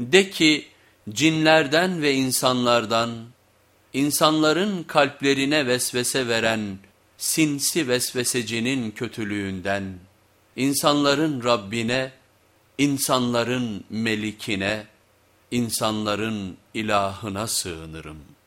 De ki cinlerden ve insanlardan, insanların kalplerine vesvese veren sinsi vesvesecinin kötülüğünden, insanların Rabbine, insanların melikine, insanların ilahına sığınırım.''